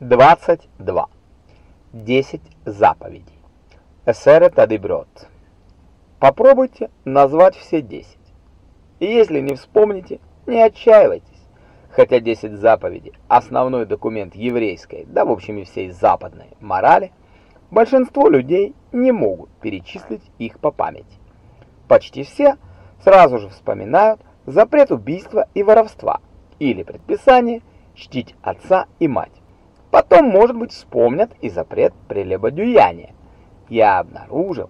22. 10 заповедей. Эсере Тадиброд. Попробуйте назвать все 10. И если не вспомните, не отчаивайтесь. Хотя 10 заповедей – основной документ еврейской, да в общем и всей западной морали, большинство людей не могут перечислить их по памяти. Почти все сразу же вспоминают запрет убийства и воровства или предписание чтить отца и мать. Потом, может быть, вспомнят и запрет прелюбодеяния. Я обнаружил,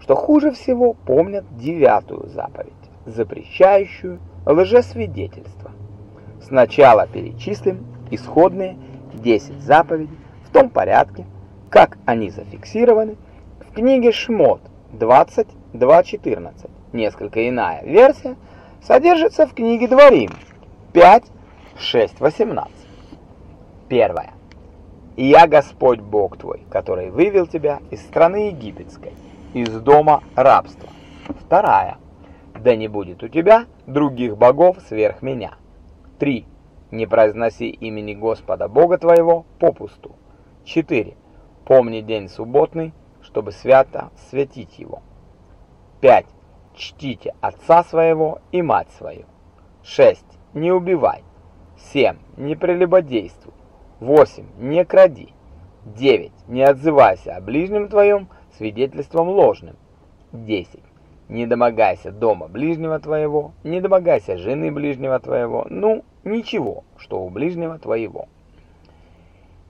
что хуже всего помнят девятую заповедь, запрещающую лжесвидетельство. Сначала перечислим исходные 10 заповедей в том порядке, как они зафиксированы в книге Шмот 22.14. Несколько иная версия содержится в книге Дворим 5.6.18. Первое. «Я Господь Бог твой, который вывел тебя из страны египетской, из дома рабства». Вторая. «Да не будет у тебя других богов сверх меня». Три. Не произноси имени Господа Бога твоего попусту. Четыре. Помни день субботный, чтобы свято святить его. Пять. Чтите отца своего и мать свою. Шесть. Не убивай. Семь. Не прелюбодействуй. 8. Не кради. 9. Не отзывайся о ближнем твоем свидетельством ложным. 10. Не домогайся дома ближнего твоего, не домогайся жены ближнего твоего, ну, ничего, что у ближнего твоего.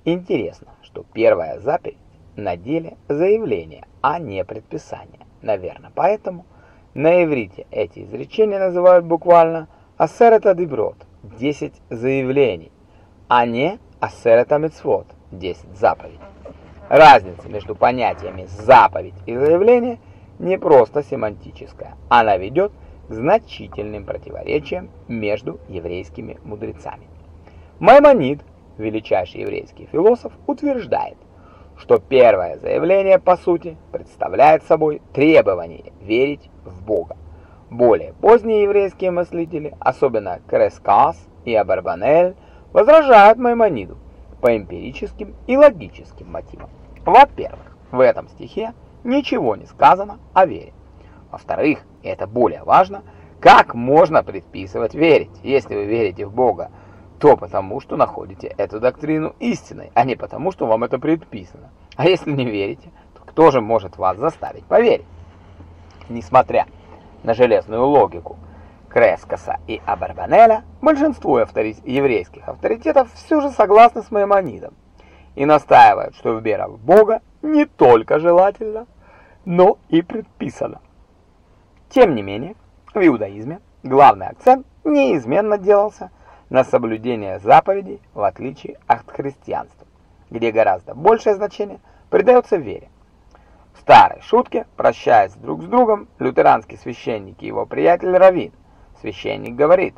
Интересно, что первая заповедь на деле заявление, а не предписание. Наверное, поэтому на иврите эти изречения называют буквально «асерета деброд» – 10 заявлений, а не Ассерета Мицвод, 10 заповедей. Разница между понятиями заповедь и заявление не просто семантическая, она ведет к значительным противоречиям между еврейскими мудрецами. Маймонид, величайший еврейский философ, утверждает, что первое заявление, по сути, представляет собой требование верить в Бога. Более поздние еврейские мыслители, особенно Крескас и Абарбанель, возражают Маймониду по эмпирическим и логическим мотивам. Во-первых, в этом стихе ничего не сказано о вере. Во-вторых, это более важно, как можно предписывать верить? Если вы верите в Бога, то потому, что находите эту доктрину истиной, а не потому, что вам это предписано. А если не верите, то кто же может вас заставить поверить? Несмотря на железную логику, Крескоса и Абарбанеля, большинство авторит... еврейских авторитетов все же согласны с Маймонидом и настаивают, что вера в Бога не только желательно, но и предписана. Тем не менее, в иудаизме главный акцент неизменно делался на соблюдение заповедей, в отличие от христианства, где гораздо большее значение придается вере. В старой шутке, прощаясь друг с другом, лютеранский священник и его приятель Равин Священник говорит,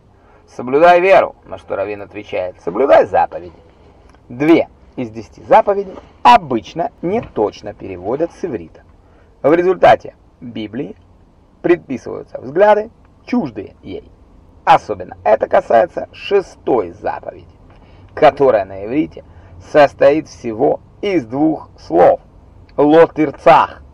соблюдай веру, на что Равин отвечает, соблюдай заповеди. Две из десяти заповедей обычно не точно переводят с иврита. В результате Библии предписываются взгляды, чуждые ей. Особенно это касается шестой заповеди, которая на иврите состоит всего из двух слов «лотырцах».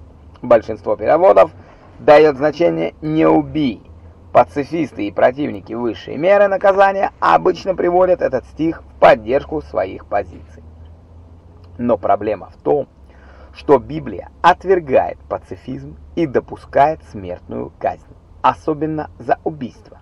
Большинство переводов дает значение «не убий», Пацифисты и противники высшей меры наказания обычно приводят этот стих в поддержку своих позиций. Но проблема в том, что Библия отвергает пацифизм и допускает смертную казнь, особенно за убийство.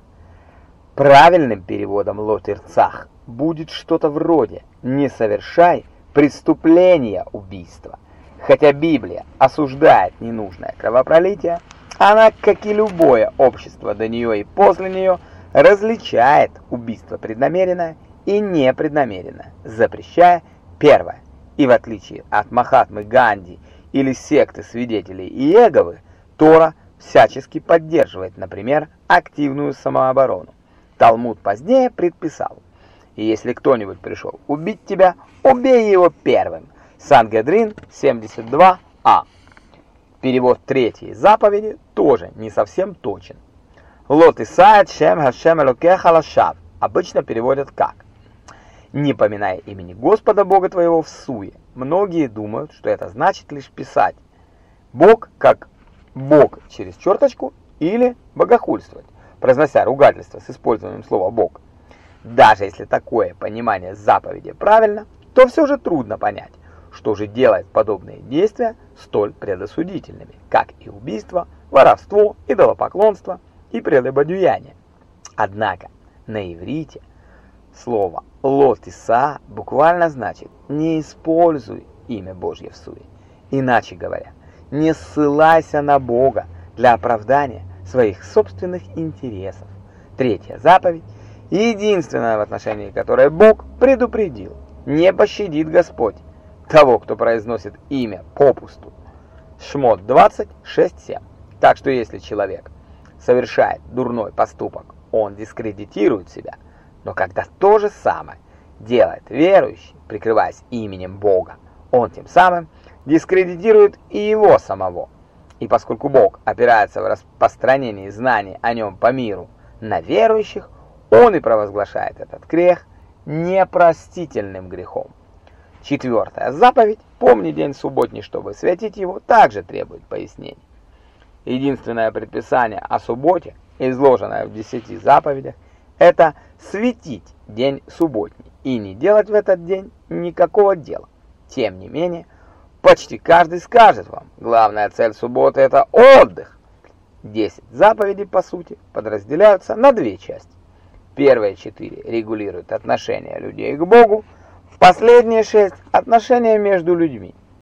Правильным переводом лотерцах будет что-то вроде «не совершай преступления убийства». Хотя Библия осуждает ненужное кровопролитие, она, как и любое общество до нее и после нее, различает убийство преднамеренное и непреднамеренное, запрещая первое. И в отличие от Махатмы Ганди или секты свидетелей Иеговы, Тора всячески поддерживает, например, активную самооборону. Талмуд позднее предписал, если кто-нибудь пришел убить тебя, убей его первым. Сангедрин 72а. Перевод третьей заповеди тоже не совсем точен. Лот Исаид Шем Хашем Элокеха Лашав обычно переводят как не поминая имени Господа Бога твоего в суе. Многие думают, что это значит лишь писать Бог как Бог через черточку или богохульствовать, произнося ругательство с использованием слова Бог. Даже если такое понимание заповеди правильно, то все же трудно понять, что же делает подобные действия столь предосудительными, как и убийство, воровство, идолопоклонство и прелюбодеяние. Однако на иврите слово «лотиса» буквально значит «не используй имя Божье в суе». Иначе говоря, не ссылайся на Бога для оправдания своих собственных интересов. Третья заповедь, единственная в отношении которой Бог предупредил, не пощадит Господь того, кто произносит имя попусту. Шмот 26.7. Так что если человек совершает дурной поступок, он дискредитирует себя. Но когда то же самое делает верующий, прикрываясь именем Бога, он тем самым дискредитирует и его самого. И поскольку Бог опирается в распространении знаний о нем по миру на верующих, он и провозглашает этот грех непростительным грехом. Четвертая заповедь «Помни день субботний, чтобы святить его» также требует пояснений. Единственное предписание о субботе, изложенное в десяти заповедях, это светить день субботний и не делать в этот день никакого дела. Тем не менее, почти каждый скажет вам, главная цель субботы – это отдых. Десять заповедей, по сути, подразделяются на две части. Первые четыре регулируют отношения людей к Богу, последние шесть – отношения между людьми.